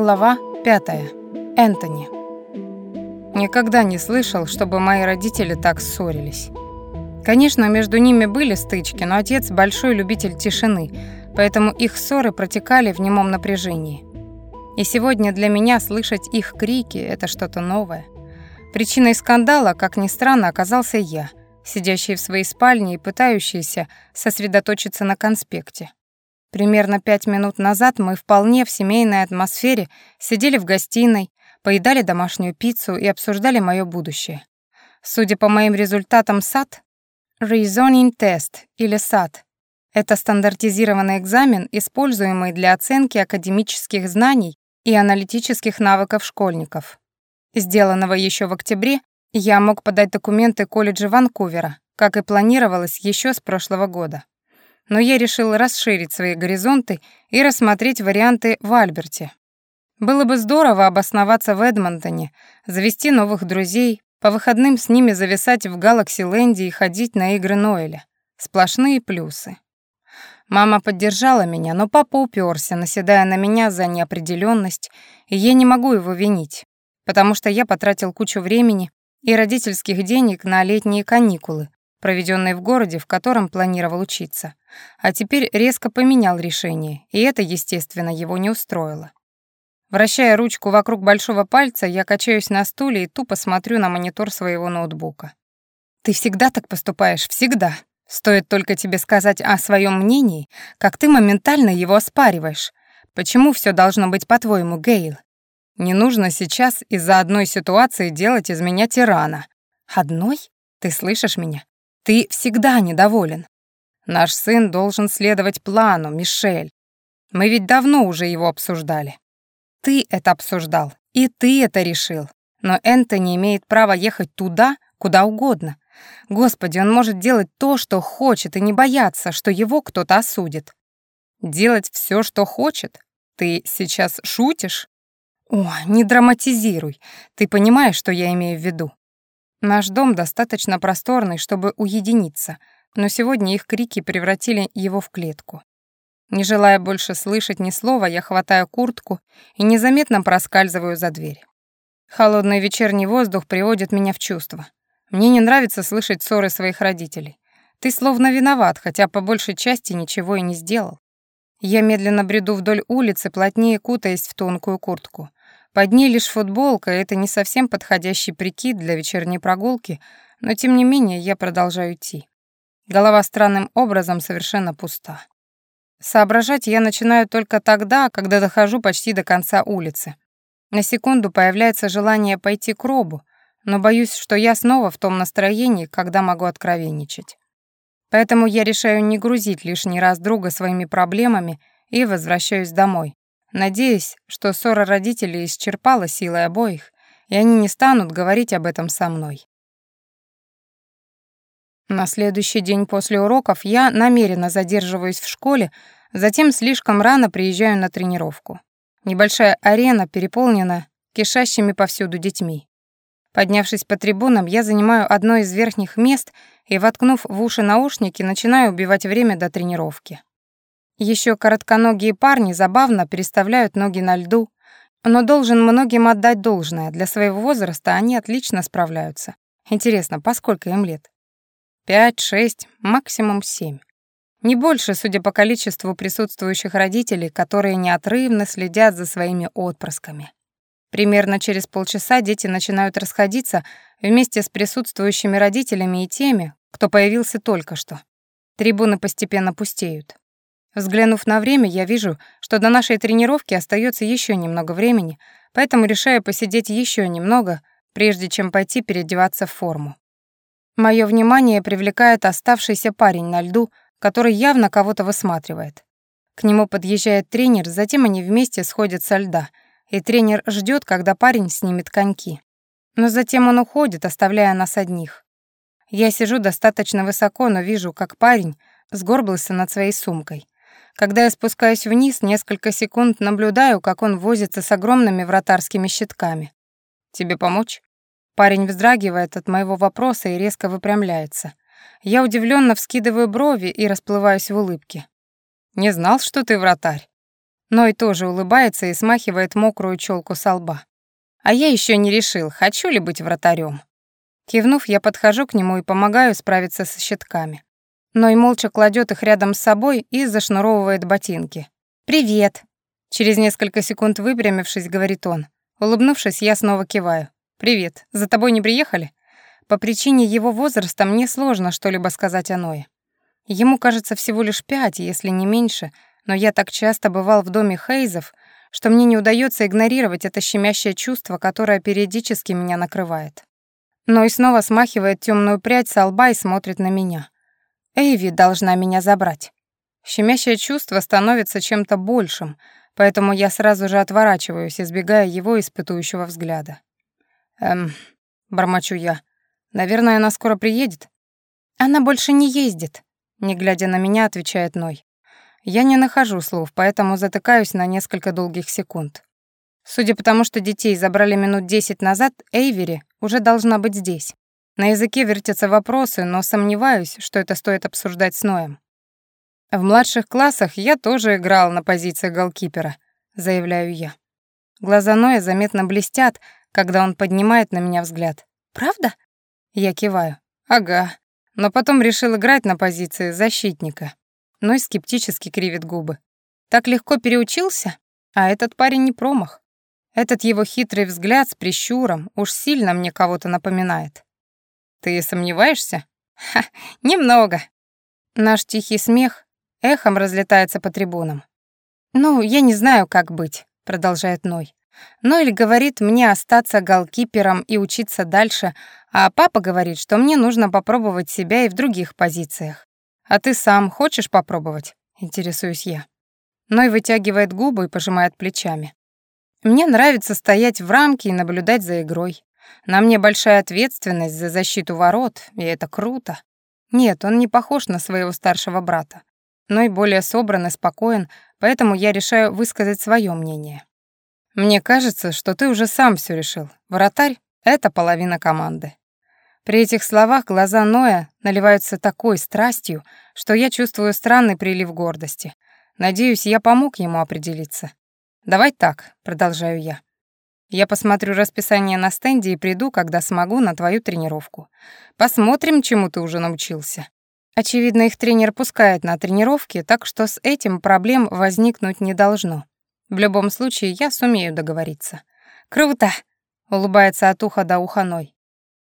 Глава 5. Энтони. Никогда не слышал, чтобы мои родители так ссорились. Конечно, между ними были стычки, но отец большой любитель тишины, поэтому их ссоры протекали в немом напряжении. И сегодня для меня слышать их крики — это что-то новое. Причиной скандала, как ни странно, оказался я, сидящий в своей спальне и пытающийся сосредоточиться на конспекте. Примерно пять минут назад мы вполне в семейной атмосфере сидели в гостиной, поедали домашнюю пиццу и обсуждали мое будущее. Судя по моим результатам САТ, Reasoning Test или САТ — это стандартизированный экзамен, используемый для оценки академических знаний и аналитических навыков школьников. Сделанного еще в октябре, я мог подать документы колледжа Ванкувера, как и планировалось еще с прошлого года но я решил расширить свои горизонты и рассмотреть варианты в Альберте. Было бы здорово обосноваться в Эдмонтоне, завести новых друзей, по выходным с ними зависать в Галакси-ленде и ходить на игры Ноэля. Сплошные плюсы. Мама поддержала меня, но папа уперся, наседая на меня за неопределенность, и я не могу его винить, потому что я потратил кучу времени и родительских денег на летние каникулы, проведенные в городе, в котором планировал учиться. А теперь резко поменял решение, и это, естественно, его не устроило. Вращая ручку вокруг большого пальца, я качаюсь на стуле и тупо смотрю на монитор своего ноутбука. «Ты всегда так поступаешь, всегда. Стоит только тебе сказать о своем мнении, как ты моментально его оспариваешь. Почему все должно быть по-твоему, Гейл? Не нужно сейчас из-за одной ситуации делать из меня тирана. Одной? Ты слышишь меня? Ты всегда недоволен. Наш сын должен следовать плану, Мишель. Мы ведь давно уже его обсуждали. Ты это обсуждал, и ты это решил. Но Энтони имеет право ехать туда, куда угодно. Господи, он может делать то, что хочет, и не бояться, что его кто-то осудит. Делать все, что хочет? Ты сейчас шутишь? О, не драматизируй. Ты понимаешь, что я имею в виду? Наш дом достаточно просторный, чтобы уединиться, но сегодня их крики превратили его в клетку. Не желая больше слышать ни слова, я хватаю куртку и незаметно проскальзываю за дверь. Холодный вечерний воздух приводит меня в чувство. Мне не нравится слышать ссоры своих родителей. Ты словно виноват, хотя по большей части ничего и не сделал. Я медленно бреду вдоль улицы, плотнее кутаясь в тонкую куртку. Под ней лишь футболка, это не совсем подходящий прикид для вечерней прогулки, но тем не менее я продолжаю идти. Голова странным образом совершенно пуста. Соображать я начинаю только тогда, когда дохожу почти до конца улицы. На секунду появляется желание пойти к Робу, но боюсь, что я снова в том настроении, когда могу откровенничать. Поэтому я решаю не грузить лишний раз друга своими проблемами и возвращаюсь домой, надеясь, что ссора родителей исчерпала силы обоих, и они не станут говорить об этом со мной. На следующий день после уроков я намеренно задерживаюсь в школе, затем слишком рано приезжаю на тренировку. Небольшая арена переполнена кишащими повсюду детьми. Поднявшись по трибунам, я занимаю одно из верхних мест и, воткнув в уши наушники, начинаю убивать время до тренировки. Еще коротконогие парни забавно переставляют ноги на льду, но должен многим отдать должное. Для своего возраста они отлично справляются. Интересно, по сколько им лет? Пять, шесть, максимум семь. Не больше, судя по количеству присутствующих родителей, которые неотрывно следят за своими отпрысками. Примерно через полчаса дети начинают расходиться вместе с присутствующими родителями и теми, кто появился только что. Трибуны постепенно пустеют. Взглянув на время, я вижу, что до нашей тренировки остается еще немного времени, поэтому решаю посидеть еще немного, прежде чем пойти переодеваться в форму. Мое внимание привлекает оставшийся парень на льду, который явно кого-то высматривает. К нему подъезжает тренер, затем они вместе сходят со льда, и тренер ждет, когда парень снимет коньки. Но затем он уходит, оставляя нас одних. Я сижу достаточно высоко, но вижу, как парень сгорбился над своей сумкой. Когда я спускаюсь вниз, несколько секунд наблюдаю, как он возится с огромными вратарскими щитками. «Тебе помочь?» Парень вздрагивает от моего вопроса и резко выпрямляется. Я удивленно вскидываю брови и расплываюсь в улыбке. «Не знал, что ты вратарь?» Ной тоже улыбается и смахивает мокрую челку со лба. А я еще не решил, хочу ли быть вратарем. Кивнув, я подхожу к нему и помогаю справиться со щитками. Ной молча кладет их рядом с собой и зашнуровывает ботинки. «Привет!» Через несколько секунд выпрямившись, говорит он. Улыбнувшись, я снова киваю. «Привет. За тобой не приехали?» По причине его возраста мне сложно что-либо сказать о Ное. Ему кажется всего лишь пять, если не меньше, но я так часто бывал в доме Хейзов, что мне не удается игнорировать это щемящее чувство, которое периодически меня накрывает. Но и снова смахивает темную прядь со лба и смотрит на меня. Эйви должна меня забрать. Щемящее чувство становится чем-то большим, поэтому я сразу же отворачиваюсь, избегая его испытующего взгляда. «Эм...» — бормочу я. «Наверное, она скоро приедет?» «Она больше не ездит», — не глядя на меня, отвечает Ной. Я не нахожу слов, поэтому затыкаюсь на несколько долгих секунд. Судя по тому, что детей забрали минут десять назад, Эйвери уже должна быть здесь. На языке вертятся вопросы, но сомневаюсь, что это стоит обсуждать с Ноем. В младших классах я тоже играл на позиции голкипера, заявляю я. Глаза Ноя заметно блестят, когда он поднимает на меня взгляд. «Правда?» Я киваю. «Ага». Но потом решил играть на позиции защитника. Ной скептически кривит губы. «Так легко переучился? А этот парень не промах. Этот его хитрый взгляд с прищуром уж сильно мне кого-то напоминает». «Ты сомневаешься?» «Ха, немного». Наш тихий смех эхом разлетается по трибунам. «Ну, я не знаю, как быть», — продолжает Ной. Ноэль говорит мне остаться голкипером и учиться дальше, а папа говорит, что мне нужно попробовать себя и в других позициях. А ты сам хочешь попробовать? Интересуюсь я. Ной вытягивает губы и пожимает плечами. Мне нравится стоять в рамке и наблюдать за игрой. На мне большая ответственность за защиту ворот, и это круто. Нет, он не похож на своего старшего брата. Ной более собран и спокоен, поэтому я решаю высказать свое мнение. Мне кажется, что ты уже сам все решил. Вратарь — это половина команды. При этих словах глаза Ноя наливаются такой страстью, что я чувствую странный прилив гордости. Надеюсь, я помог ему определиться. «Давай так», — продолжаю я. «Я посмотрю расписание на стенде и приду, когда смогу, на твою тренировку. Посмотрим, чему ты уже научился». Очевидно, их тренер пускает на тренировки, так что с этим проблем возникнуть не должно. В любом случае, я сумею договориться. «Круто!» — улыбается от уха до уха Ной.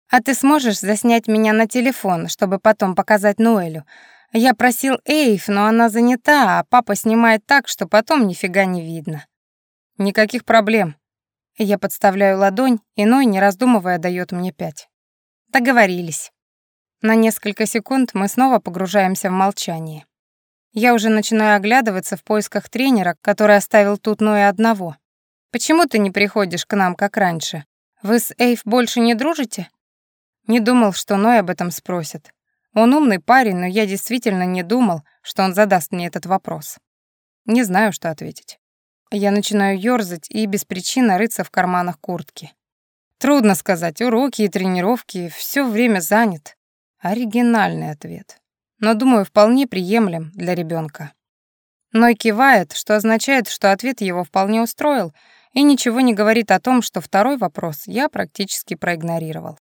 «А ты сможешь заснять меня на телефон, чтобы потом показать Ноэлю? Я просил Эйв, но она занята, а папа снимает так, что потом нифига не видно». «Никаких проблем». Я подставляю ладонь, и Ной, не раздумывая, дает мне пять. Договорились. На несколько секунд мы снова погружаемся в молчание. Я уже начинаю оглядываться в поисках тренера, который оставил тут Ноя одного. «Почему ты не приходишь к нам, как раньше? Вы с Эйв больше не дружите?» Не думал, что Ной об этом спросит. Он умный парень, но я действительно не думал, что он задаст мне этот вопрос. Не знаю, что ответить. Я начинаю ёрзать и без причины рыться в карманах куртки. Трудно сказать, уроки и тренировки, все время занят. Оригинальный ответ но, думаю, вполне приемлем для ребенка. Ной кивает, что означает, что ответ его вполне устроил, и ничего не говорит о том, что второй вопрос я практически проигнорировал.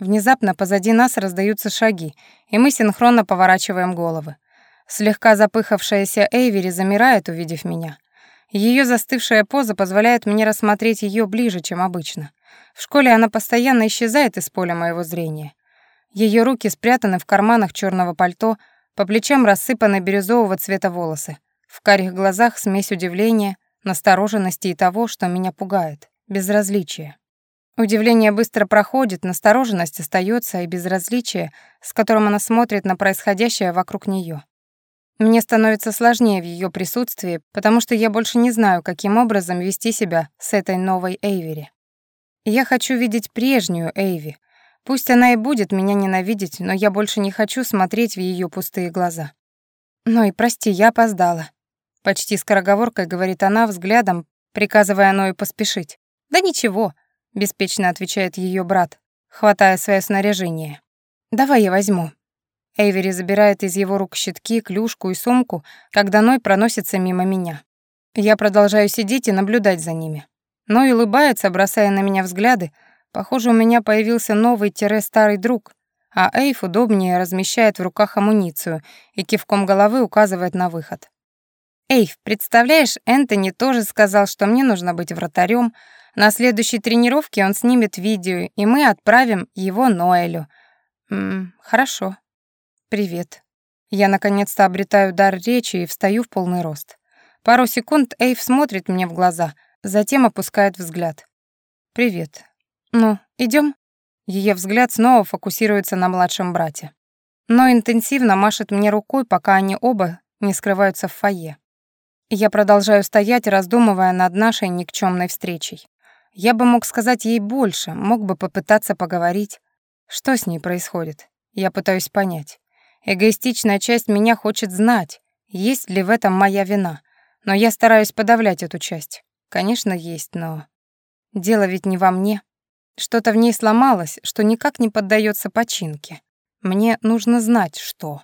Внезапно позади нас раздаются шаги, и мы синхронно поворачиваем головы. Слегка запыхавшаяся Эйвери замирает, увидев меня. Ее застывшая поза позволяет мне рассмотреть ее ближе, чем обычно. В школе она постоянно исчезает из поля моего зрения. Ее руки спрятаны в карманах черного пальто, по плечам рассыпаны бирюзового цвета волосы. В карих глазах смесь удивления, настороженности и того, что меня пугает — безразличие. Удивление быстро проходит, настороженность остается и безразличие, с которым она смотрит на происходящее вокруг нее. Мне становится сложнее в ее присутствии, потому что я больше не знаю, каким образом вести себя с этой новой Эйвери. Я хочу видеть прежнюю Эйви, Пусть она и будет меня ненавидеть, но я больше не хочу смотреть в ее пустые глаза. «Ну и прости, я опоздала», — почти скороговоркой говорит она взглядом, приказывая Ной поспешить. «Да ничего», — беспечно отвечает ее брат, хватая свое снаряжение. «Давай я возьму». Эйвери забирает из его рук щитки, клюшку и сумку, когда Ной проносится мимо меня. Я продолжаю сидеть и наблюдать за ними. Но и улыбается, бросая на меня взгляды. Похоже, у меня появился новый-старый друг, а Эйв удобнее размещает в руках амуницию и кивком головы указывает на выход. «Эйв, представляешь, Энтони тоже сказал, что мне нужно быть вратарем. На следующей тренировке он снимет видео, и мы отправим его Ноэлю. М хорошо. Привет. Я наконец-то обретаю дар речи и встаю в полный рост. Пару секунд Эйв смотрит мне в глаза, затем опускает взгляд. Привет. Ну, идем? Ее взгляд снова фокусируется на младшем брате. Но интенсивно машет мне рукой, пока они оба не скрываются в фойе. Я продолжаю стоять, раздумывая над нашей никчемной встречей. Я бы мог сказать ей больше, мог бы попытаться поговорить. Что с ней происходит? Я пытаюсь понять. Эгоистичная часть меня хочет знать, есть ли в этом моя вина. Но я стараюсь подавлять эту часть. Конечно, есть, но... Дело ведь не во мне. Что-то в ней сломалось, что никак не поддается починке. Мне нужно знать, что.